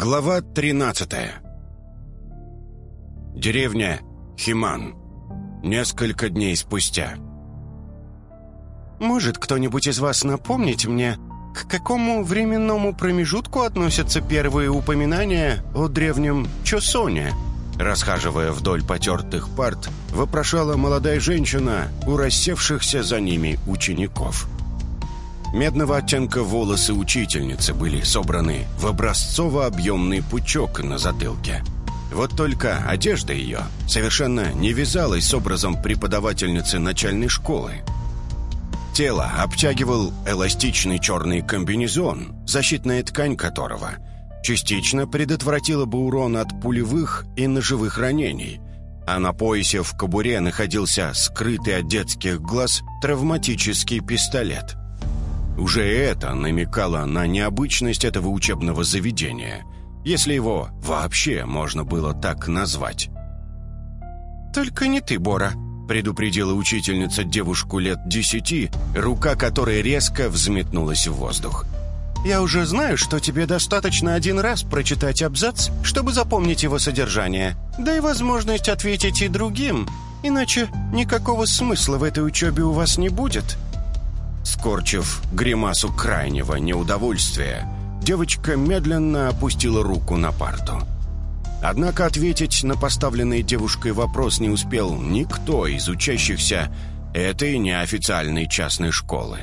Глава 13 Деревня Химан. Несколько дней спустя. «Может кто-нибудь из вас напомнить мне, к какому временному промежутку относятся первые упоминания о древнем Чосоне?» Расхаживая вдоль потертых парт, вопрошала молодая женщина у рассевшихся за ними учеников. Медного оттенка волосы учительницы были собраны в образцово-объемный пучок на затылке. Вот только одежда ее совершенно не вязалась с образом преподавательницы начальной школы. Тело обтягивал эластичный черный комбинезон, защитная ткань которого частично предотвратила бы урон от пулевых и ножевых ранений, а на поясе в кобуре находился скрытый от детских глаз травматический пистолет – уже это намекало на необычность этого учебного заведения, если его вообще можно было так назвать. «Только не ты, Бора», — предупредила учительница девушку лет десяти, рука которой резко взметнулась в воздух. «Я уже знаю, что тебе достаточно один раз прочитать абзац, чтобы запомнить его содержание. Дай возможность ответить и другим, иначе никакого смысла в этой учебе у вас не будет». Скорчив гримасу крайнего неудовольствия, девочка медленно опустила руку на парту. Однако ответить на поставленный девушкой вопрос не успел никто из учащихся этой неофициальной частной школы.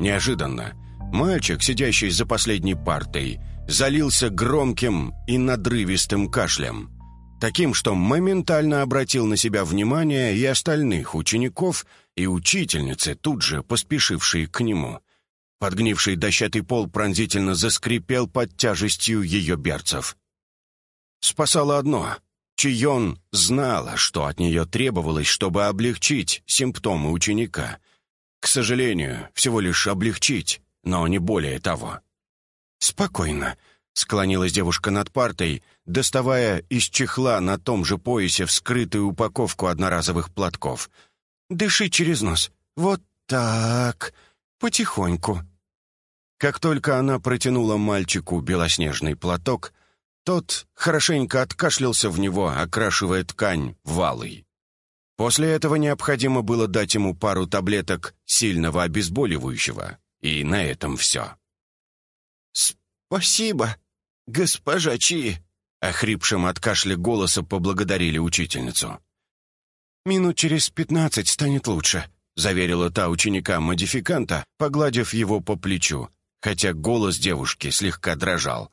Неожиданно мальчик, сидящий за последней партой, залился громким и надрывистым кашлем, таким, что моментально обратил на себя внимание и остальных учеников – и учительницы, тут же поспешившие к нему. Подгнивший дощатый пол пронзительно заскрипел под тяжестью ее берцев. Спасало одно. Чион знала, что от нее требовалось, чтобы облегчить симптомы ученика. К сожалению, всего лишь облегчить, но не более того. «Спокойно», — склонилась девушка над партой, доставая из чехла на том же поясе вскрытую упаковку одноразовых платков — Дыши через нос. Вот так. Потихоньку». Как только она протянула мальчику белоснежный платок, тот хорошенько откашлялся в него, окрашивая ткань валой. После этого необходимо было дать ему пару таблеток сильного обезболивающего, и на этом все. «Спасибо, госпожа Чи!» — охрипшим от кашля голоса поблагодарили учительницу. «Минут через пятнадцать станет лучше», — заверила та ученика-модификанта, погладив его по плечу, хотя голос девушки слегка дрожал.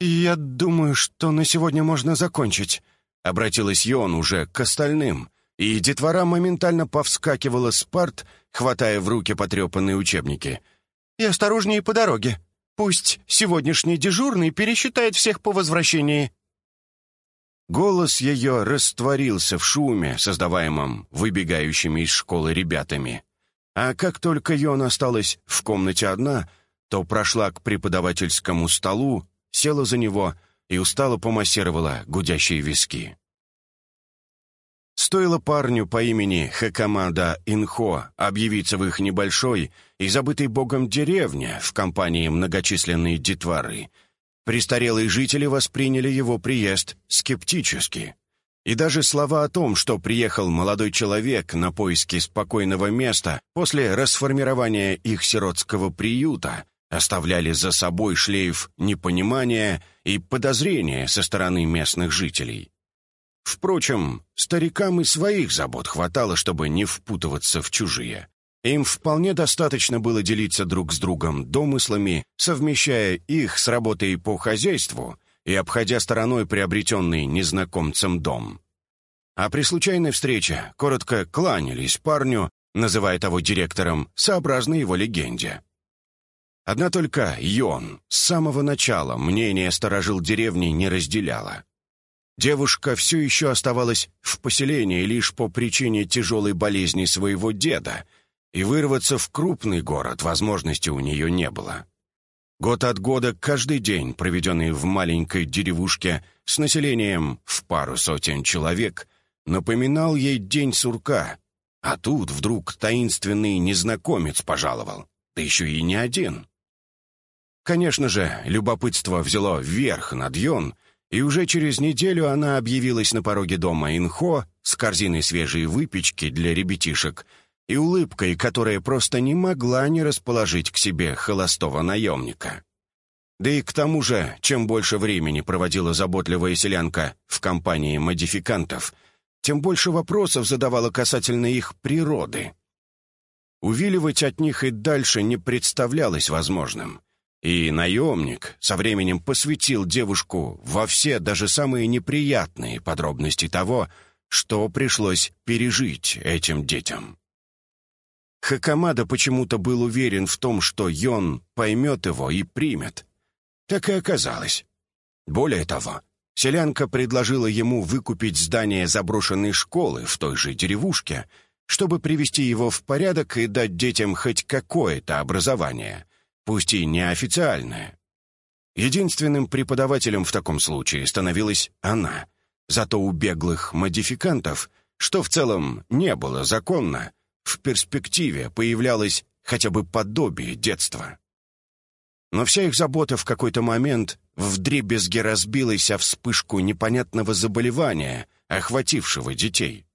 «Я думаю, что на сегодня можно закончить», — обратилась Йон уже к остальным, и детвора моментально повскакивала с парт, хватая в руки потрепанные учебники. «И осторожнее по дороге. Пусть сегодняшний дежурный пересчитает всех по возвращении». Голос ее растворился в шуме, создаваемом выбегающими из школы ребятами. А как только Йон осталась в комнате одна, то прошла к преподавательскому столу, села за него и устало помассировала гудящие виски. Стоило парню по имени Хакамада Инхо объявиться в их небольшой и забытой богом деревне в компании многочисленной детворы — Престарелые жители восприняли его приезд скептически. И даже слова о том, что приехал молодой человек на поиски спокойного места после расформирования их сиротского приюта, оставляли за собой шлейф непонимания и подозрения со стороны местных жителей. Впрочем, старикам и своих забот хватало, чтобы не впутываться в чужие. Им вполне достаточно было делиться друг с другом домыслами, совмещая их с работой по хозяйству и обходя стороной приобретенный незнакомцем дом. А при случайной встрече коротко кланялись парню, называя того директором, сообразно его легенде. Одна только Йон с самого начала мнение сторожил деревни не разделяла. Девушка все еще оставалась в поселении лишь по причине тяжелой болезни своего деда — и вырваться в крупный город возможности у нее не было. Год от года каждый день, проведенный в маленькой деревушке с населением в пару сотен человек, напоминал ей день сурка, а тут вдруг таинственный незнакомец пожаловал, да еще и не один. Конечно же, любопытство взяло вверх над Йон, и уже через неделю она объявилась на пороге дома Инхо с корзиной свежей выпечки для ребятишек и улыбкой, которая просто не могла не расположить к себе холостого наемника. Да и к тому же, чем больше времени проводила заботливая селянка в компании модификантов, тем больше вопросов задавала касательно их природы. Увиливать от них и дальше не представлялось возможным. И наемник со временем посвятил девушку во все, даже самые неприятные подробности того, что пришлось пережить этим детям. Хакамада почему-то был уверен в том, что Йон поймет его и примет. Так и оказалось. Более того, селянка предложила ему выкупить здание заброшенной школы в той же деревушке, чтобы привести его в порядок и дать детям хоть какое-то образование, пусть и неофициальное. Единственным преподавателем в таком случае становилась она. Зато у беглых модификантов, что в целом не было законно, в перспективе появлялось хотя бы подобие детства. Но вся их забота в какой-то момент вдребезги разбилась о вспышку непонятного заболевания, охватившего детей.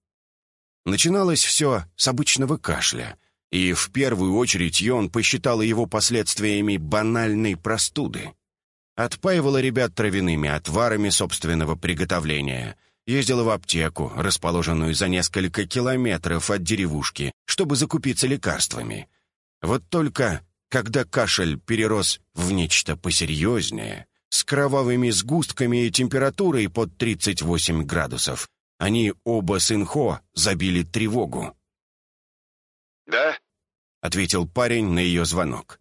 Начиналось все с обычного кашля, и в первую очередь Йон посчитала его последствиями банальной простуды. Отпаивала ребят травяными отварами собственного приготовления, ездила в аптеку, расположенную за несколько километров от деревушки, чтобы закупиться лекарствами. Вот только когда кашель перерос в нечто посерьезнее, с кровавыми сгустками и температурой под 38 градусов, они оба с Инхо забили тревогу. «Да?» — ответил парень на ее звонок.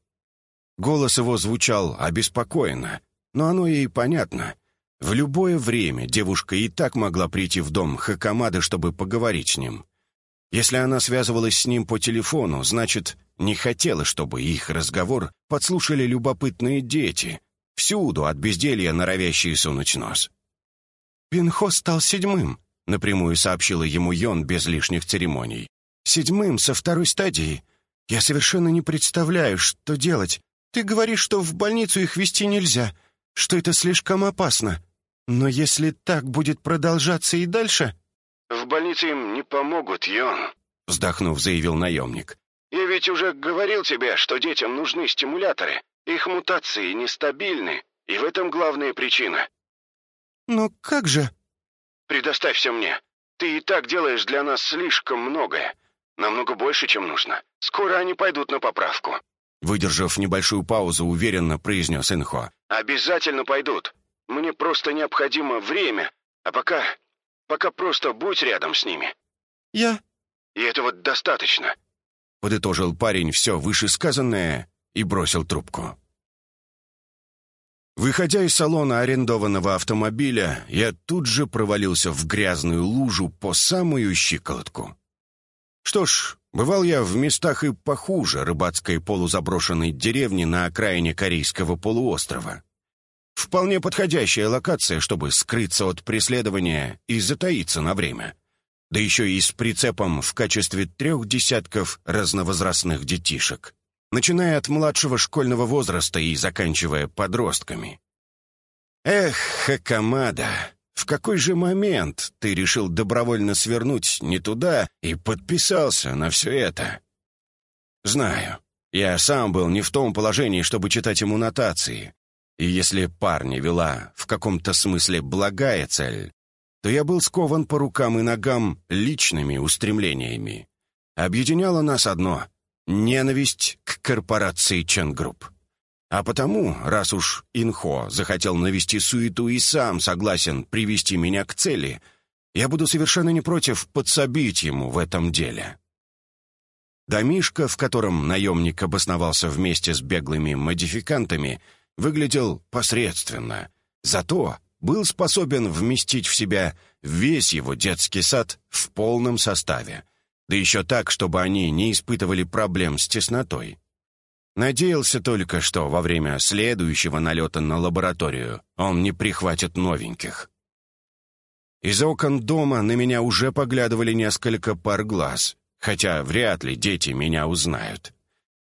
Голос его звучал обеспокоенно, но оно ей понятно. В любое время девушка и так могла прийти в дом Хакамады, чтобы поговорить с ним. Если она связывалась с ним по телефону, значит, не хотела, чтобы их разговор подслушали любопытные дети, всюду от безделья норовящие сунуть нос. «Пинхо стал седьмым», — напрямую сообщила ему Йон без лишних церемоний. «Седьмым со второй стадии. Я совершенно не представляю, что делать. Ты говоришь, что в больницу их вести нельзя, что это слишком опасно. Но если так будет продолжаться и дальше...» «В больнице им не помогут, Йон», — вздохнув, заявил наемник. Я ведь уже говорил тебе, что детям нужны стимуляторы. Их мутации нестабильны, и в этом главная причина. Но как же? Предоставь все мне. Ты и так делаешь для нас слишком многое. Намного больше, чем нужно. Скоро они пойдут на поправку. Выдержав небольшую паузу, уверенно произнес Инхо. «Обязательно пойдут. Мне просто необходимо время, а пока... пока просто будь рядом с ними». «Я...» «И этого достаточно. Подытожил парень все вышесказанное и бросил трубку. Выходя из салона арендованного автомобиля, я тут же провалился в грязную лужу по самую щиколотку. Что ж, бывал я в местах и похуже рыбацкой полузаброшенной деревни на окраине Корейского полуострова. Вполне подходящая локация, чтобы скрыться от преследования и затаиться на время да еще и с прицепом в качестве трех десятков разновозрастных детишек, начиная от младшего школьного возраста и заканчивая подростками. Эх, Хакамада, в какой же момент ты решил добровольно свернуть не туда и подписался на все это? Знаю, я сам был не в том положении, чтобы читать ему нотации, и если парня вела в каком-то смысле благая цель, то я был скован по рукам и ногам личными устремлениями. Объединяло нас одно — ненависть к корпорации Ченгрупп. А потому, раз уж Инхо захотел навести суету и сам согласен привести меня к цели, я буду совершенно не против подсобить ему в этом деле. Домишко, в котором наемник обосновался вместе с беглыми модификантами, выглядел посредственно. Зато был способен вместить в себя весь его детский сад в полном составе, да еще так, чтобы они не испытывали проблем с теснотой. Надеялся только, что во время следующего налета на лабораторию он не прихватит новеньких. Из окон дома на меня уже поглядывали несколько пар глаз, хотя вряд ли дети меня узнают.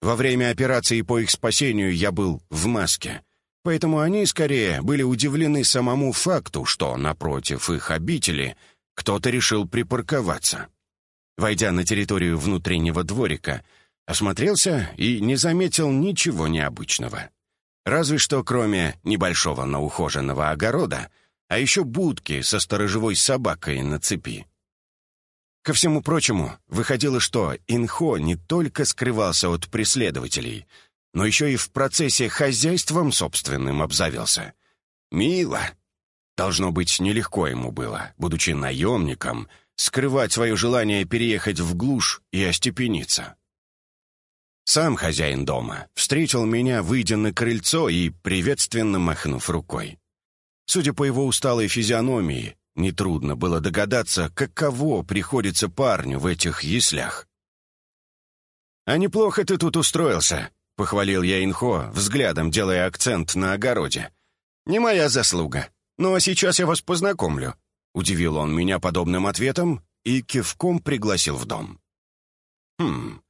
Во время операции по их спасению я был в маске, поэтому они, скорее, были удивлены самому факту, что напротив их обители кто-то решил припарковаться. Войдя на территорию внутреннего дворика, осмотрелся и не заметил ничего необычного. Разве что кроме небольшого, но ухоженного огорода, а еще будки со сторожевой собакой на цепи. Ко всему прочему, выходило, что Инхо не только скрывался от преследователей, но еще и в процессе хозяйством собственным обзавелся. Мило. Должно быть, нелегко ему было, будучи наемником, скрывать свое желание переехать в глушь и остепениться. Сам хозяин дома встретил меня, выйдя на крыльцо и приветственно махнув рукой. Судя по его усталой физиономии, Нетрудно было догадаться, каково приходится парню в этих яслях. «А неплохо ты тут устроился», — похвалил я Инхо, взглядом делая акцент на огороде. «Не моя заслуга. Но сейчас я вас познакомлю». Удивил он меня подобным ответом и кивком пригласил в дом. «Хм,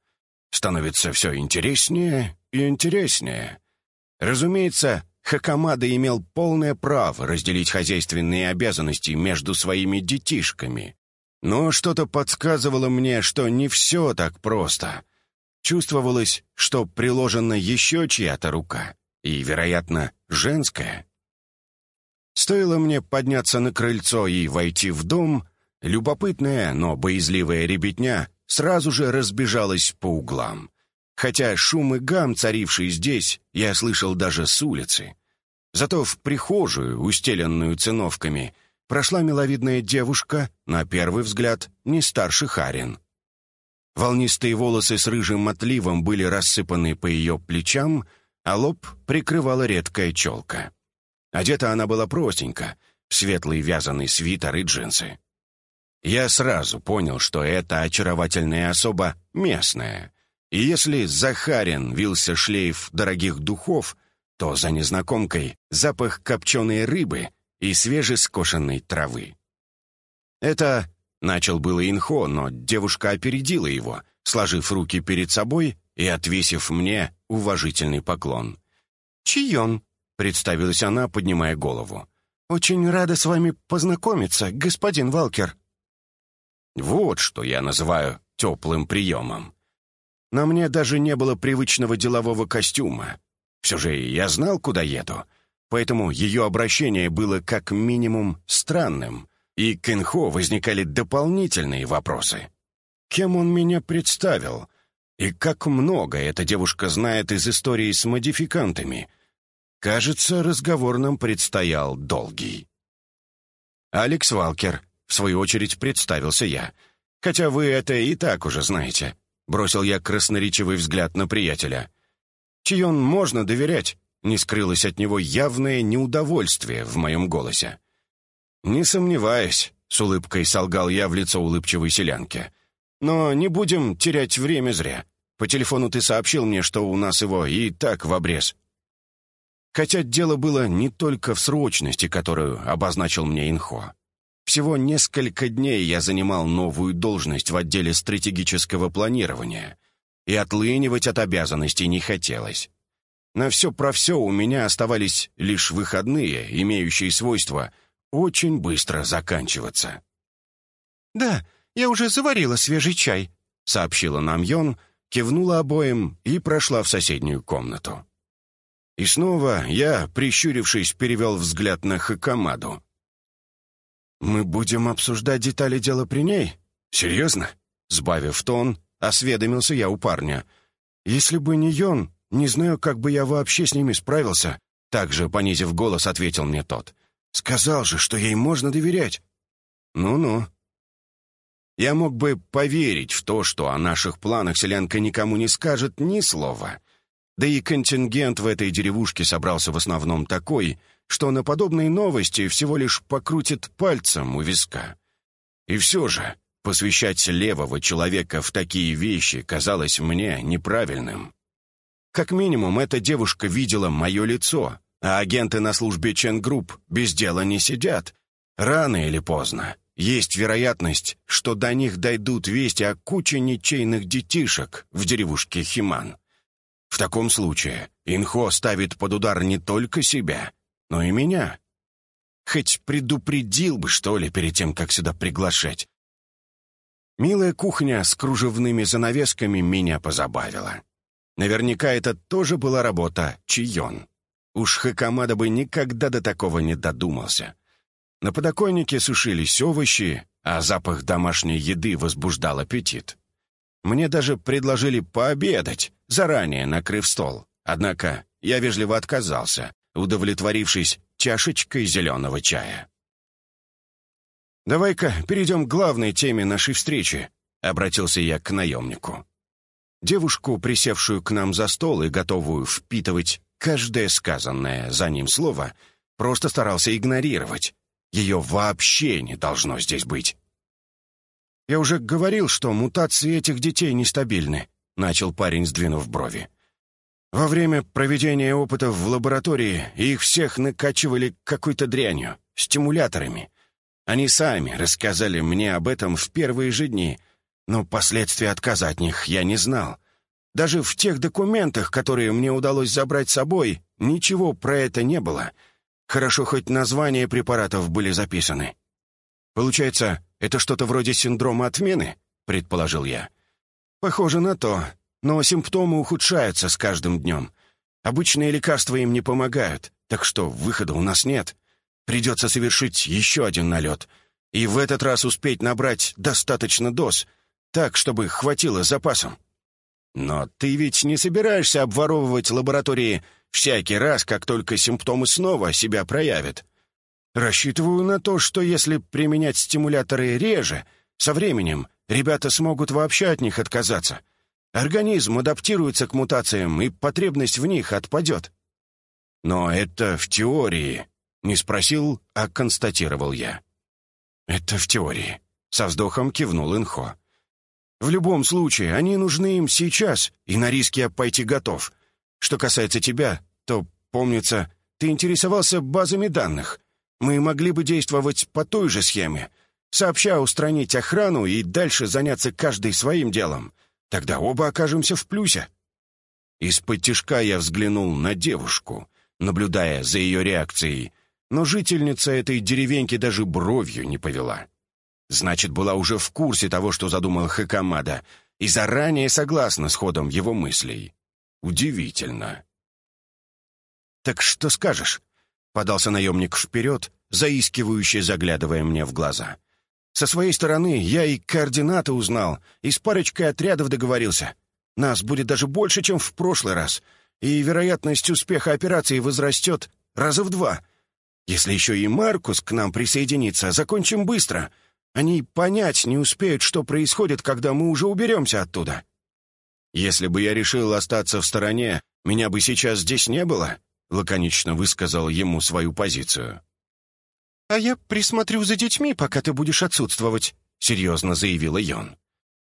становится все интереснее и интереснее. Разумеется, Хакамада имел полное право разделить хозяйственные обязанности между своими детишками. Но что-то подсказывало мне, что не все так просто. Чувствовалось, что приложена еще чья-то рука, и, вероятно, женская. Стоило мне подняться на крыльцо и войти в дом, любопытная, но боязливая ребятня сразу же разбежалась по углам хотя шум и гам, царивший здесь, я слышал даже с улицы. Зато в прихожую, устеленную циновками, прошла миловидная девушка, на первый взгляд, не старше Харин. Волнистые волосы с рыжим отливом были рассыпаны по ее плечам, а лоб прикрывала редкая челка. Одета она была простенько, в светлый вязаный свитер и джинсы. Я сразу понял, что эта очаровательная особа местная — и если за Харин вился шлейф дорогих духов, то за незнакомкой запах копченой рыбы и свежескошенной травы. Это начал было Инхо, но девушка опередила его, сложив руки перед собой и отвесив мне уважительный поклон. «Чион», — представилась она, поднимая голову. «Очень рада с вами познакомиться, господин Валкер». Вот что я называю теплым приемом. На мне даже не было привычного делового костюма. Все же я знал, куда еду, поэтому ее обращение было как минимум странным, и к Инхо возникали дополнительные вопросы. Кем он меня представил? И как много эта девушка знает из истории с модификантами? Кажется, разговор нам предстоял долгий. «Алекс Валкер», — в свою очередь представился я, «хотя вы это и так уже знаете». Бросил я красноречивый взгляд на приятеля. «Чион можно доверять?» Не скрылось от него явное неудовольствие в моем голосе. «Не сомневаюсь», — с улыбкой солгал я в лицо улыбчивой селянки. «Но не будем терять время зря. По телефону ты сообщил мне, что у нас его и так в обрез». Хотя дело было не только в срочности, которую обозначил мне Инхо. Всего несколько дней я занимал новую должность в отделе стратегического планирования, и отлынивать от обязанностей не хотелось. На все про все у меня оставались лишь выходные, имеющие свойство очень быстро заканчиваться. «Да, я уже заварила свежий чай», — сообщила нам Йон, кивнула обоим и прошла в соседнюю комнату. И снова я, прищурившись, перевел взгляд на Хакамаду. «Мы будем обсуждать детали дела при ней? Серьезно?» Сбавив тон, осведомился я у парня. «Если бы не Йон, не знаю, как бы я вообще с ними справился». Также, понизив голос, ответил мне тот. «Сказал же, что ей можно доверять». «Ну-ну». Я мог бы поверить в то, что о наших планах селянка никому не скажет ни слова. Да и контингент в этой деревушке собрался в основном такой — что на подобные новости всего лишь покрутит пальцем у виска. И все же посвящать левого человека в такие вещи казалось мне неправильным. Как минимум, эта девушка видела мое лицо, а агенты на службе Ченгрупп без дела не сидят. Рано или поздно есть вероятность, что до них дойдут вести о куче ничейных детишек в деревушке Химан. В таком случае Инхо ставит под удар не только себя, но и меня. Хоть предупредил бы, что ли, перед тем, как сюда приглашать. Милая кухня с кружевными занавесками меня позабавила. Наверняка это тоже была работа Чион. Уж Хакамада бы никогда до такого не додумался. На подоконнике сушились овощи, а запах домашней еды возбуждал аппетит. Мне даже предложили пообедать, заранее накрыв стол. Однако я вежливо отказался, удовлетворившись чашечкой зеленого чая. «Давай-ка перейдем к главной теме нашей встречи», — обратился я к наемнику. Девушку, присевшую к нам за стол и готовую впитывать каждое сказанное за ним слово, просто старался игнорировать. Ее вообще не должно здесь быть. «Я уже говорил, что мутации этих детей нестабильны», — начал парень, сдвинув брови. «Во время проведения опытов в лаборатории их всех накачивали какой-то дрянью, стимуляторами. Они сами рассказали мне об этом в первые же дни, но последствия отказа от них я не знал. Даже в тех документах, которые мне удалось забрать с собой, ничего про это не было. Хорошо, хоть названия препаратов были записаны. Получается, это что-то вроде синдрома отмены?» — предположил я. «Похоже на то, но симптомы ухудшаются с каждым днем. Обычные лекарства им не помогают, так что выхода у нас нет. Придется совершить еще один налет. И в этот раз успеть набрать достаточно доз, так, чтобы хватило запасом. Но ты ведь не собираешься обворовывать лаборатории всякий раз, как только симптомы снова себя проявят. Рассчитываю на то, что если применять стимуляторы реже, со временем ребята смогут вообще от них отказаться. Организм адаптируется к мутациям, и потребность в них отпадет. Но это в теории. Не спросил, а констатировал я. Это в теории. Со вздохом кивнул Инхо. В любом случае, они нужны им сейчас, и на риски я пойти готов. Что касается тебя, то, помнится, ты интересовался базами данных. Мы могли бы действовать по той же схеме, сообща устранить охрану и дальше заняться каждый своим делом. Тогда оба окажемся в плюсе». Из-под тишка я взглянул на девушку, наблюдая за ее реакцией, но жительница этой деревеньки даже бровью не повела. Значит, была уже в курсе того, что задумал Хакамада, и заранее согласна с ходом его мыслей. Удивительно. «Так что скажешь?» Подался наемник вперед, заискивающе заглядывая мне в глаза. Со своей стороны я и координаты узнал, и с парочкой отрядов договорился. Нас будет даже больше, чем в прошлый раз, и вероятность успеха операции возрастет раза в два. Если еще и Маркус к нам присоединится, закончим быстро. Они понять не успеют, что происходит, когда мы уже уберемся оттуда. Если бы я решил остаться в стороне, меня бы сейчас здесь не было. — лаконично высказал ему свою позицию. «А я присмотрю за детьми, пока ты будешь отсутствовать», — серьезно заявила Йон.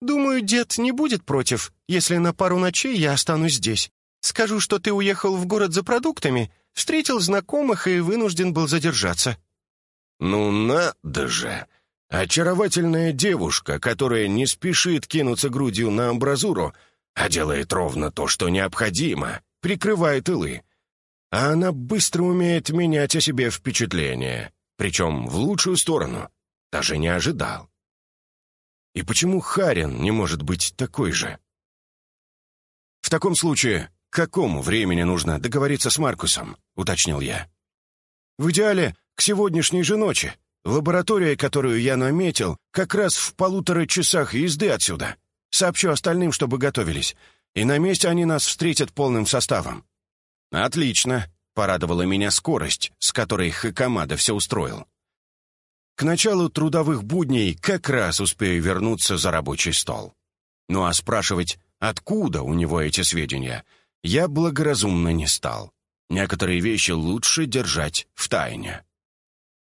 «Думаю, дед не будет против, если на пару ночей я останусь здесь. Скажу, что ты уехал в город за продуктами, встретил знакомых и вынужден был задержаться». «Ну надо же! Очаровательная девушка, которая не спешит кинуться грудью на амбразуру, а делает ровно то, что необходимо, прикрывает илы. А она быстро умеет менять о себе впечатление, причем в лучшую сторону. Даже не ожидал. И почему Харин не может быть такой же? В таком случае, к какому времени нужно договориться с Маркусом, уточнил я. В идеале, к сегодняшней же ночи. Лаборатория, которую я наметил, как раз в полутора часах езды отсюда. Сообщу остальным, чтобы готовились. И на месте они нас встретят полным составом. «Отлично», — порадовала меня скорость, с которой Хакамада все устроил. К началу трудовых будней как раз успею вернуться за рабочий стол. Ну а спрашивать, откуда у него эти сведения, я благоразумно не стал. Некоторые вещи лучше держать в тайне.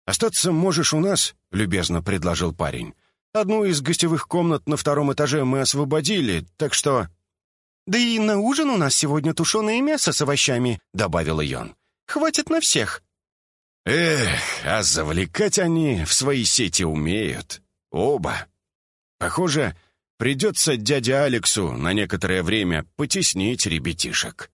«Остаться можешь у нас», — любезно предложил парень. «Одну из гостевых комнат на втором этаже мы освободили, так что...» «Да и на ужин у нас сегодня тушеное мясо с овощами», — добавила Йон. «Хватит на всех». Эх, а завлекать они в свои сети умеют. Оба. Похоже, Придется дяде Алексу на некоторое время потеснить ребятишек.